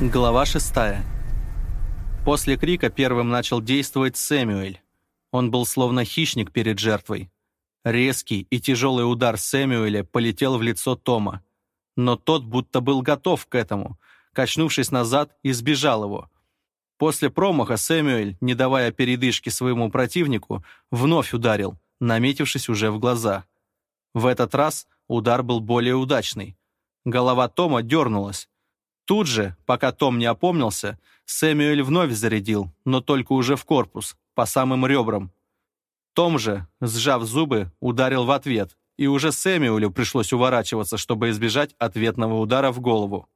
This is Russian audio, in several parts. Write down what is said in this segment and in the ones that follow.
Глава 6. После крика первым начал действовать Сэмюэль. Он был словно хищник перед жертвой. Резкий и тяжелый удар Сэмюэля полетел в лицо Тома. Но тот будто был готов к этому, качнувшись назад, избежал его. После промаха Сэмюэль, не давая передышки своему противнику, вновь ударил, наметившись уже в глаза. В этот раз удар был более удачный. Голова Тома дернулась, Тут же, пока Том не опомнился, Сэмюэль вновь зарядил, но только уже в корпус, по самым ребрам. Том же, сжав зубы, ударил в ответ, и уже Сэмюэлю пришлось уворачиваться, чтобы избежать ответного удара в голову.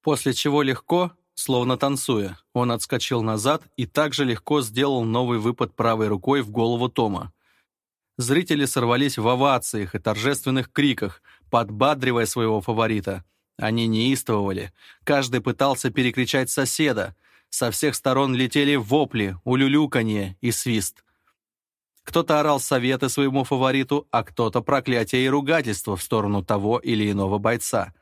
После чего легко, словно танцуя, он отскочил назад и также легко сделал новый выпад правой рукой в голову Тома. Зрители сорвались в овациях и торжественных криках, подбадривая своего фаворита – они неистовывали. Каждый пытался перекричать соседа. Со всех сторон летели вопли, улюлюканье и свист. Кто-то орал советы своему фавориту, а кто-то проклятие и ругательство в сторону того или иного бойца.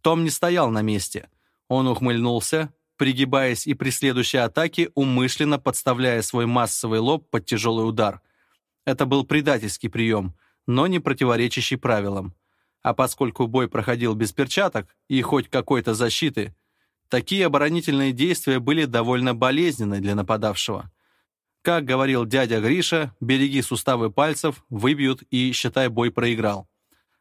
Том не стоял на месте. Он ухмыльнулся, пригибаясь и при следующей атаке умышленно подставляя свой массовый лоб под тяжелый удар. Это был предательский прием, но не противоречащий правилам. А поскольку бой проходил без перчаток и хоть какой-то защиты, такие оборонительные действия были довольно болезненны для нападавшего. Как говорил дядя Гриша, береги суставы пальцев, выбьют и, считай, бой проиграл.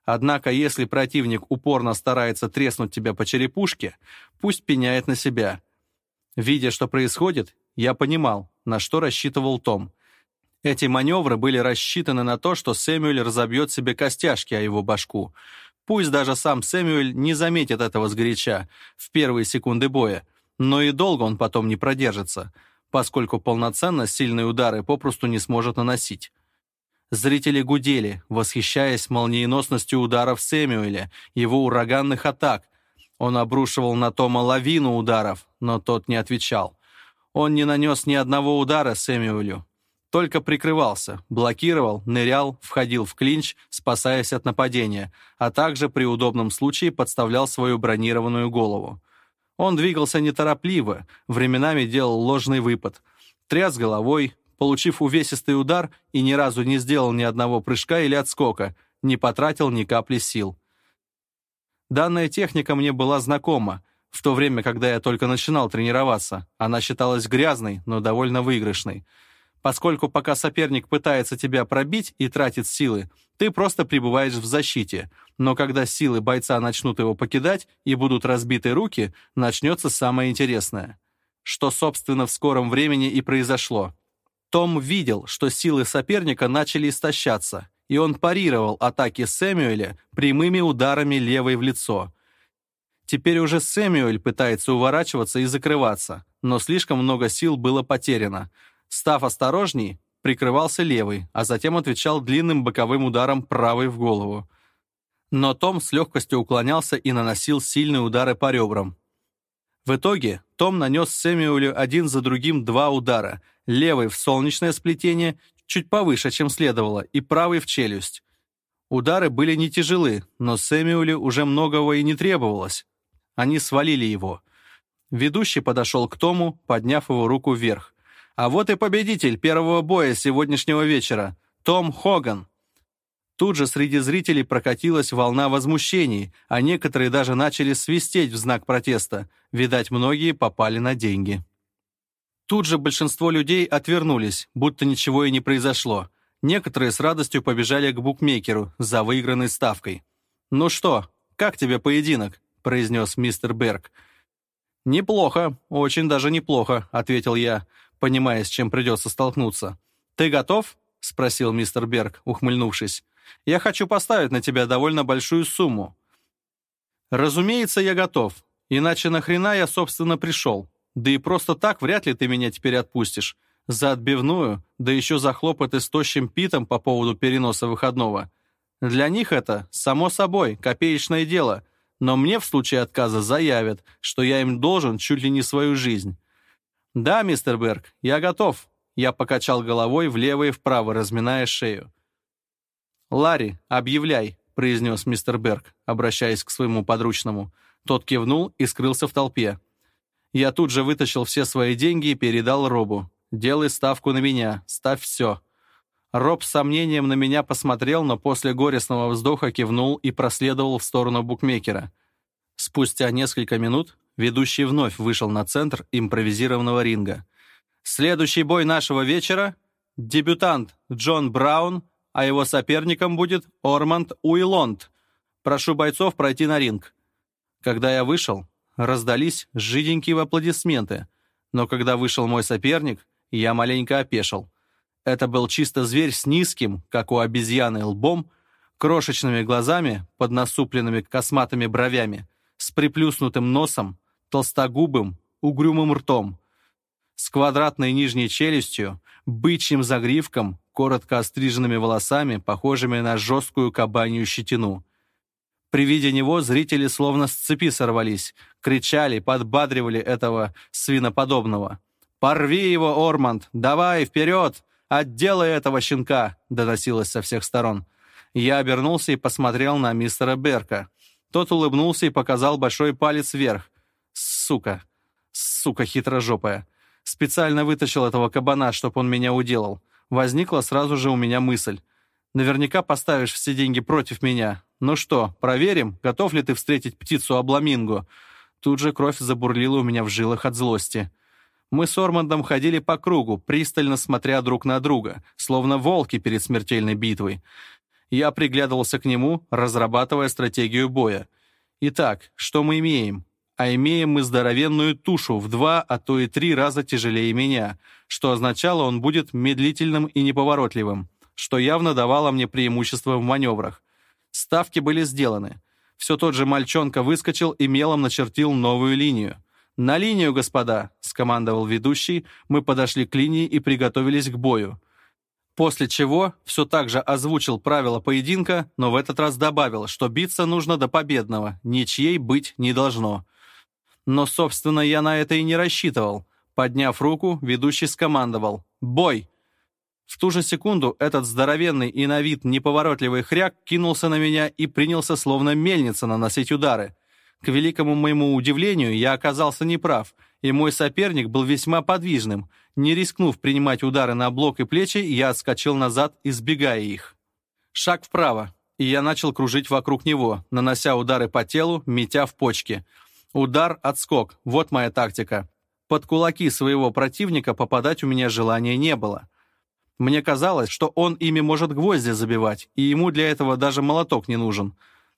Однако, если противник упорно старается треснуть тебя по черепушке, пусть пеняет на себя. Видя, что происходит, я понимал, на что рассчитывал Том. Эти маневры были рассчитаны на то, что Сэмюэль разобьет себе костяшки о его башку. Пусть даже сам Сэмюэль не заметит этого сгоряча в первые секунды боя, но и долго он потом не продержится, поскольку полноценно сильные удары попросту не сможет наносить. Зрители гудели, восхищаясь молниеносностью ударов Сэмюэля, его ураганных атак. Он обрушивал на Тома лавину ударов, но тот не отвечал. Он не нанес ни одного удара Сэмюэлю, только прикрывался, блокировал, нырял, входил в клинч, спасаясь от нападения, а также при удобном случае подставлял свою бронированную голову. Он двигался неторопливо, временами делал ложный выпад, тряс головой, получив увесистый удар и ни разу не сделал ни одного прыжка или отскока, не потратил ни капли сил. Данная техника мне была знакома, в то время, когда я только начинал тренироваться. Она считалась грязной, но довольно выигрышной — поскольку пока соперник пытается тебя пробить и тратит силы, ты просто пребываешь в защите. Но когда силы бойца начнут его покидать и будут разбиты руки, начнется самое интересное. Что, собственно, в скором времени и произошло. Том видел, что силы соперника начали истощаться, и он парировал атаки Сэмюэля прямыми ударами левой в лицо. Теперь уже Сэмюэль пытается уворачиваться и закрываться, но слишком много сил было потеряно — Став осторожней, прикрывался левой, а затем отвечал длинным боковым ударом правой в голову. Но Том с легкостью уклонялся и наносил сильные удары по ребрам. В итоге Том нанес Сэмюэлю один за другим два удара, левый в солнечное сплетение, чуть повыше, чем следовало, и правый в челюсть. Удары были не тяжелы, но Сэмюэлю уже многого и не требовалось. Они свалили его. Ведущий подошел к Тому, подняв его руку вверх. А вот и победитель первого боя сегодняшнего вечера — Том Хоган. Тут же среди зрителей прокатилась волна возмущений, а некоторые даже начали свистеть в знак протеста. Видать, многие попали на деньги. Тут же большинство людей отвернулись, будто ничего и не произошло. Некоторые с радостью побежали к букмекеру за выигранной ставкой. «Ну что, как тебе поединок?» – произнес мистер Берг. «Неплохо, очень даже неплохо», – ответил я понимая, с чем придется столкнуться. «Ты готов?» — спросил мистер Берг, ухмыльнувшись. «Я хочу поставить на тебя довольно большую сумму». «Разумеется, я готов. Иначе нахрена я, собственно, пришел? Да и просто так вряд ли ты меня теперь отпустишь. За отбивную, да еще за хлопоты с тощим питом по поводу переноса выходного. Для них это, само собой, копеечное дело. Но мне в случае отказа заявят, что я им должен чуть ли не свою жизнь. «Да, мистер Берг, я готов», — я покачал головой влево и вправо, разминая шею. «Ларри, объявляй», — произнес мистер Берг, обращаясь к своему подручному. Тот кивнул и скрылся в толпе. Я тут же вытащил все свои деньги и передал Робу. «Делай ставку на меня, ставь все». Роб с сомнением на меня посмотрел, но после горестного вздоха кивнул и проследовал в сторону букмекера. Спустя несколько минут Ведущий вновь вышел на центр импровизированного ринга. Следующий бой нашего вечера – дебютант Джон Браун, а его соперником будет Орманд Уилонд. Прошу бойцов пройти на ринг. Когда я вышел, раздались жиденькие аплодисменты, но когда вышел мой соперник, я маленько опешил. Это был чисто зверь с низким, как у обезьяны, лбом, крошечными глазами под насупленными косматыми бровями, с приплюснутым носом, толстогубым, угрюмым ртом, с квадратной нижней челюстью, бычьим загривком, коротко остриженными волосами, похожими на жесткую кабанью щетину. При виде него зрители словно с цепи сорвались, кричали, подбадривали этого свиноподобного. «Порви его, Орманд! Давай, вперед! Отделай этого щенка!» — доносилось со всех сторон. Я обернулся и посмотрел на мистера Берка. Тот улыбнулся и показал большой палец вверх, Сука. Сука хитрожопая. Специально вытащил этого кабана, чтоб он меня уделал. Возникла сразу же у меня мысль. Наверняка поставишь все деньги против меня. Ну что, проверим, готов ли ты встретить птицу Обламингу? Тут же кровь забурлила у меня в жилах от злости. Мы с Ормандом ходили по кругу, пристально смотря друг на друга, словно волки перед смертельной битвой. Я приглядывался к нему, разрабатывая стратегию боя. Итак, что мы имеем? а имеем мы здоровенную тушу в два, а то и три раза тяжелее меня, что означало, он будет медлительным и неповоротливым, что явно давало мне преимущество в маневрах. Ставки были сделаны. Все тот же мальчонка выскочил и мелом начертил новую линию. «На линию, господа!» — скомандовал ведущий. Мы подошли к линии и приготовились к бою. После чего все так же озвучил правила поединка, но в этот раз добавил, что биться нужно до победного, ничьей быть не должно. Но, собственно, я на это и не рассчитывал. Подняв руку, ведущий скомандовал «Бой!». В ту же секунду этот здоровенный и на вид неповоротливый хряк кинулся на меня и принялся словно мельница наносить удары. К великому моему удивлению, я оказался неправ, и мой соперник был весьма подвижным. Не рискнув принимать удары на блок и плечи, я отскочил назад, избегая их. Шаг вправо, и я начал кружить вокруг него, нанося удары по телу, метя в почки — Удар, отскок. Вот моя тактика. Под кулаки своего противника попадать у меня желания не было. Мне казалось, что он ими может гвозди забивать, и ему для этого даже молоток не нужен.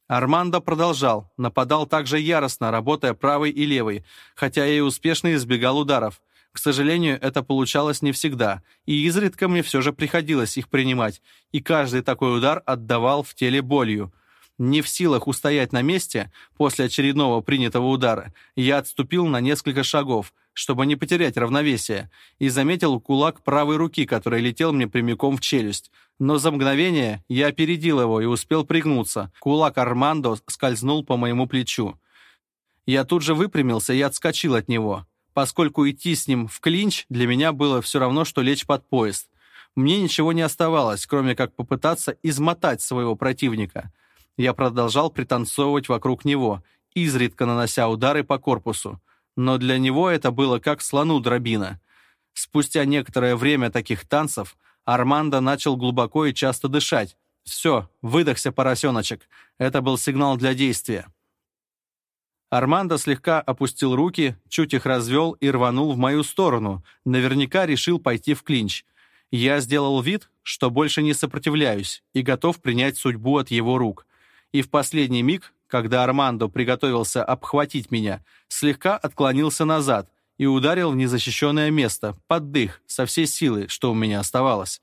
Армандо продолжал, нападал также яростно, работая правой и левой, хотя и успешно избегал ударов. К сожалению, это получалось не всегда, и изредка мне все же приходилось их принимать, и каждый такой удар отдавал в теле болью — не в силах устоять на месте после очередного принятого удара, я отступил на несколько шагов, чтобы не потерять равновесие, и заметил кулак правой руки, который летел мне прямиком в челюсть. Но за мгновение я опередил его и успел пригнуться. Кулак Армандо скользнул по моему плечу. Я тут же выпрямился и отскочил от него, поскольку идти с ним в клинч для меня было все равно, что лечь под поезд. Мне ничего не оставалось, кроме как попытаться измотать своего противника. Я продолжал пританцовывать вокруг него, изредка нанося удары по корпусу. Но для него это было как слону дробина. Спустя некоторое время таких танцев Армандо начал глубоко и часто дышать. «Все, выдохся, поросеночек». Это был сигнал для действия. Армандо слегка опустил руки, чуть их развел и рванул в мою сторону. Наверняка решил пойти в клинч. Я сделал вид, что больше не сопротивляюсь и готов принять судьбу от его рук и в последний миг, когда Армандо приготовился обхватить меня, слегка отклонился назад и ударил в незащищенное место, под дых, со всей силы, что у меня оставалось.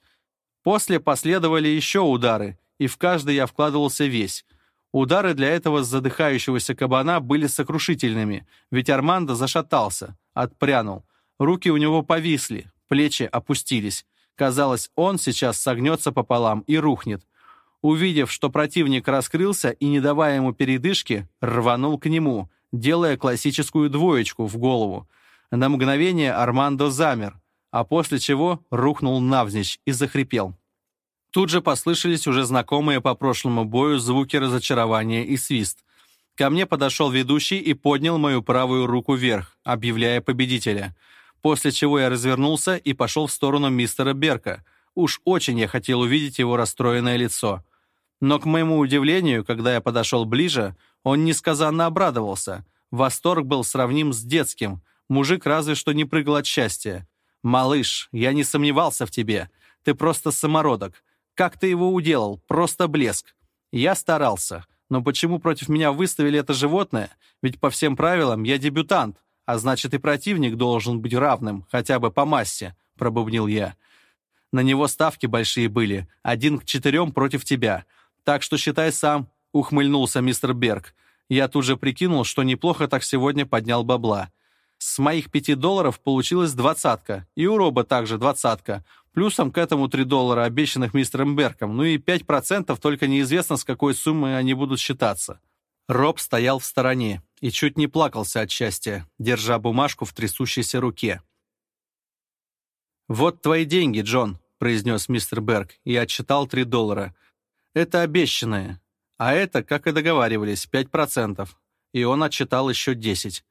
После последовали еще удары, и в каждый я вкладывался весь. Удары для этого задыхающегося кабана были сокрушительными, ведь Армандо зашатался, отпрянул. Руки у него повисли, плечи опустились. Казалось, он сейчас согнется пополам и рухнет. Увидев, что противник раскрылся и, не давая ему передышки, рванул к нему, делая классическую двоечку в голову. На мгновение Армандо замер, а после чего рухнул навзничь и захрипел. Тут же послышались уже знакомые по прошлому бою звуки разочарования и свист. Ко мне подошел ведущий и поднял мою правую руку вверх, объявляя победителя. После чего я развернулся и пошел в сторону мистера Берка — Уж очень я хотел увидеть его расстроенное лицо. Но, к моему удивлению, когда я подошел ближе, он несказанно обрадовался. Восторг был сравним с детским. Мужик разве что не прыгал от счастья. «Малыш, я не сомневался в тебе. Ты просто самородок. Как ты его уделал? Просто блеск. Я старался. Но почему против меня выставили это животное? Ведь по всем правилам я дебютант, а значит и противник должен быть равным, хотя бы по массе», — пробубнил я. На него ставки большие были, один к четырем против тебя. Так что считай сам», — ухмыльнулся мистер Берг. Я тут же прикинул, что неплохо так сегодня поднял бабла. С моих пяти долларов получилась двадцатка, и у Роба также двадцатка. Плюсом к этому три доллара, обещанных мистером Берком, ну и пять процентов, только неизвестно, с какой суммы они будут считаться. Роб стоял в стороне и чуть не плакался от счастья, держа бумажку в трясущейся руке. «Вот твои деньги, Джон», — произнес мистер Берг и отчитал 3 доллара. «Это обещанное. А это, как и договаривались, 5 процентов». И он отчитал еще 10.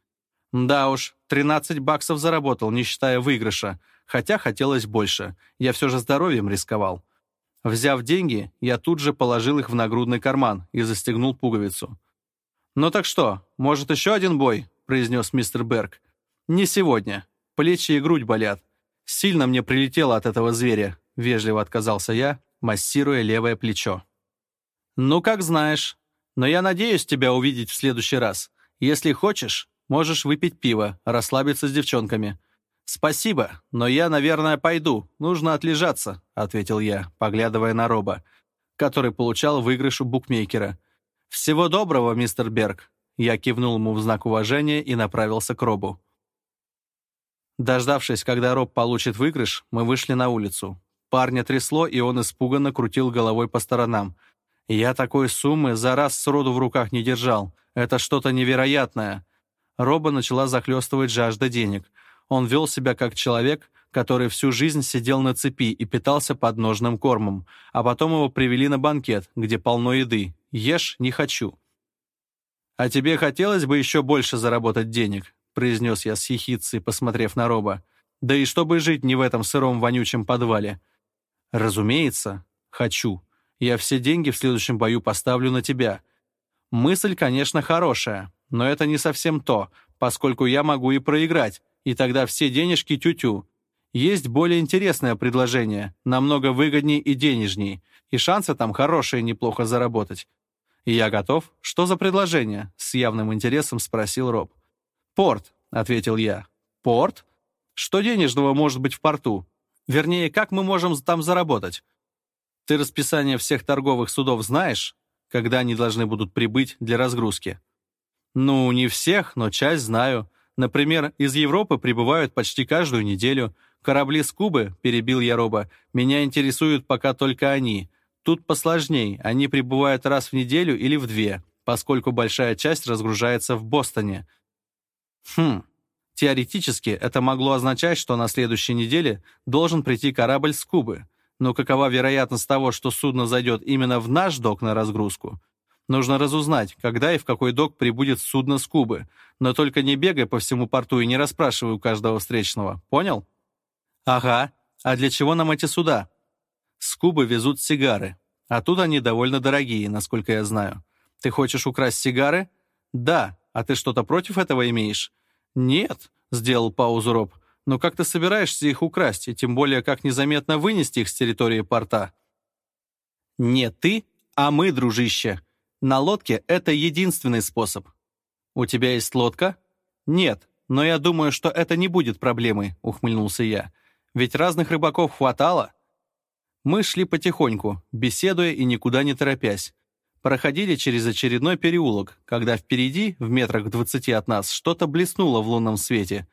Да уж, 13 баксов заработал, не считая выигрыша, хотя хотелось больше. Я все же здоровьем рисковал. Взяв деньги, я тут же положил их в нагрудный карман и застегнул пуговицу. «Ну так что, может, еще один бой?» — произнес мистер Берг. «Не сегодня. Плечи и грудь болят. «Сильно мне прилетело от этого зверя», — вежливо отказался я, массируя левое плечо. «Ну, как знаешь. Но я надеюсь тебя увидеть в следующий раз. Если хочешь, можешь выпить пиво, расслабиться с девчонками». «Спасибо, но я, наверное, пойду. Нужно отлежаться», — ответил я, поглядывая на Роба, который получал выигрыш у букмекера. «Всего доброго, мистер Берг». Я кивнул ему в знак уважения и направился к Робу. Дождавшись, когда Роб получит выигрыш, мы вышли на улицу. Парня трясло, и он испуганно крутил головой по сторонам. Я такой суммы за раз сроду в руках не держал. Это что-то невероятное. Роба начала захлестывать жажда денег. Он вел себя как человек, который всю жизнь сидел на цепи и питался подножным кормом, а потом его привели на банкет, где полно еды. Ешь не хочу. «А тебе хотелось бы еще больше заработать денег?» произнес я с ехицей, посмотрев на Роба. «Да и чтобы жить не в этом сыром вонючем подвале». «Разумеется, хочу. Я все деньги в следующем бою поставлю на тебя. Мысль, конечно, хорошая, но это не совсем то, поскольку я могу и проиграть, и тогда все денежки тю-тю. Есть более интересное предложение, намного выгоднее и денежней, и шансы там хорошие неплохо заработать». «Я готов. Что за предложение?» — с явным интересом спросил Роб. «Порт», — ответил я. «Порт? Что денежного может быть в порту? Вернее, как мы можем там заработать? Ты расписание всех торговых судов знаешь, когда они должны будут прибыть для разгрузки?» «Ну, не всех, но часть знаю. Например, из Европы прибывают почти каждую неделю. Корабли с Кубы, — перебил я Роба, — меня интересуют пока только они. Тут посложней, они прибывают раз в неделю или в две, поскольку большая часть разгружается в Бостоне. Хм. Теоретически это могло означать, что на следующей неделе должен прийти корабль с Кубы, но какова вероятность того, что судно зайдет именно в наш док на разгрузку? Нужно разузнать, когда и в какой док прибудет судно с Кубы, но только не бегай по всему порту и не расспрашивай у каждого встречного, понял? Ага, а для чего нам эти суда? С Кубы везут сигары, а тут они довольно дорогие, насколько я знаю. Ты хочешь украсть сигары? Да, «А ты что-то против этого имеешь?» «Нет», — сделал паузу Роб. «Но как ты собираешься их украсть, и тем более как незаметно вынести их с территории порта?» «Не ты, а мы, дружище. На лодке это единственный способ». «У тебя есть лодка?» «Нет, но я думаю, что это не будет проблемой», — ухмыльнулся я. «Ведь разных рыбаков хватало». Мы шли потихоньку, беседуя и никуда не торопясь проходили через очередной переулок, когда впереди, в метрах двадцати от нас, что-то блеснуло в лунном свете.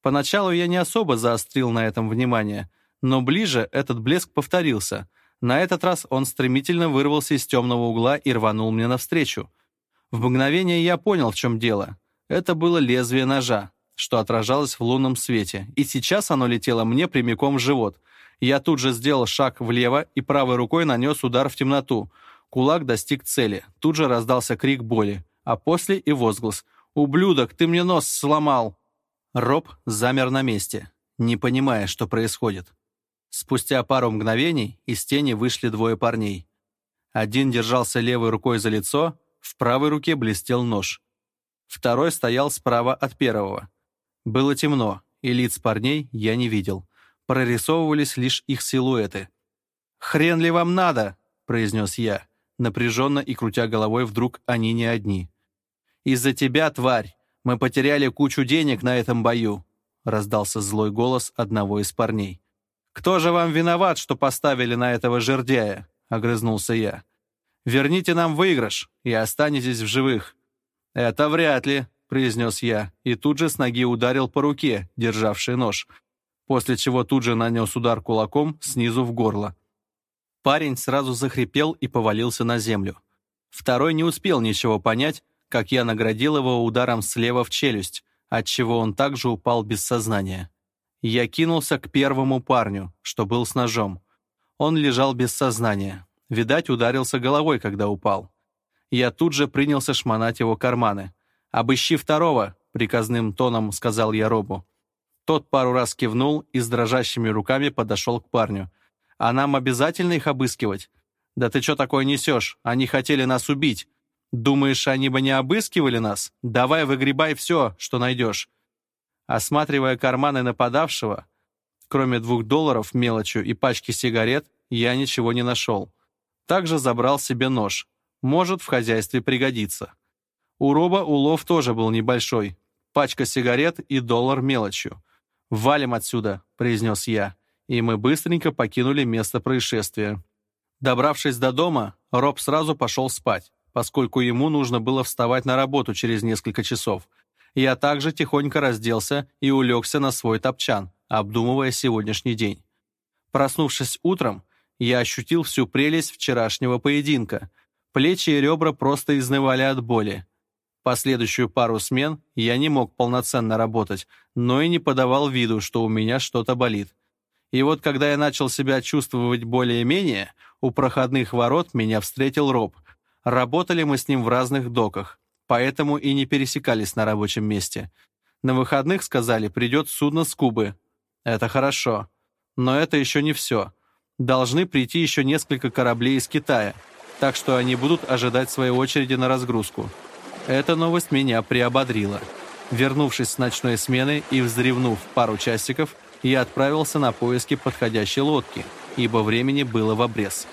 Поначалу я не особо заострил на этом внимание, но ближе этот блеск повторился. На этот раз он стремительно вырвался из темного угла и рванул мне навстречу. В мгновение я понял, в чем дело. Это было лезвие ножа, что отражалось в лунном свете, и сейчас оно летело мне прямиком в живот — я тут же сделал шаг влево и правой рукой нанес удар в темноту. Кулак достиг цели. Тут же раздался крик боли, а после и возглас. «Ублюдок, ты мне нос сломал!» Роб замер на месте, не понимая, что происходит. Спустя пару мгновений из тени вышли двое парней. Один держался левой рукой за лицо, в правой руке блестел нож. Второй стоял справа от первого. Было темно, и лиц парней я не видел. Прорисовывались лишь их силуэты. «Хрен ли вам надо?» — произнес я напряженно и крутя головой, вдруг они не одни. «Из-за тебя, тварь, мы потеряли кучу денег на этом бою», раздался злой голос одного из парней. «Кто же вам виноват, что поставили на этого жердяя?» — огрызнулся я. «Верните нам выигрыш и останетесь в живых». «Это вряд ли», — произнес я, и тут же с ноги ударил по руке, державшей нож, после чего тут же нанес удар кулаком снизу в горло. Парень сразу захрипел и повалился на землю. Второй не успел ничего понять, как я наградил его ударом слева в челюсть, отчего он также упал без сознания. Я кинулся к первому парню, что был с ножом. Он лежал без сознания. Видать, ударился головой, когда упал. Я тут же принялся шмонать его карманы. «Обыщи второго», — приказным тоном сказал я Робу. Тот пару раз кивнул и с дрожащими руками подошел к парню, а нам обязательно их обыскивать? Да ты что такое несешь? Они хотели нас убить. Думаешь, они бы не обыскивали нас? Давай выгребай все, что найдешь». Осматривая карманы нападавшего, кроме двух долларов мелочью и пачки сигарет, я ничего не нашел. Также забрал себе нож. Может, в хозяйстве пригодится. У Роба улов тоже был небольшой. Пачка сигарет и доллар мелочью. «Валим отсюда», — произнес я и мы быстренько покинули место происшествия. Добравшись до дома, Роб сразу пошел спать, поскольку ему нужно было вставать на работу через несколько часов. Я также тихонько разделся и улегся на свой топчан, обдумывая сегодняшний день. Проснувшись утром, я ощутил всю прелесть вчерашнего поединка. Плечи и ребра просто изнывали от боли. Последующую пару смен я не мог полноценно работать, но и не подавал виду, что у меня что-то болит. И вот когда я начал себя чувствовать более-менее, у проходных ворот меня встретил Роб. Работали мы с ним в разных доках, поэтому и не пересекались на рабочем месте. На выходных, сказали, придет судно с Кубы. Это хорошо. Но это еще не все. Должны прийти еще несколько кораблей из Китая, так что они будут ожидать своей очереди на разгрузку. Эта новость меня приободрила. Вернувшись с ночной смены и взревнув пару часиков, я отправился на поиски подходящей лодки, ибо времени было в обрез.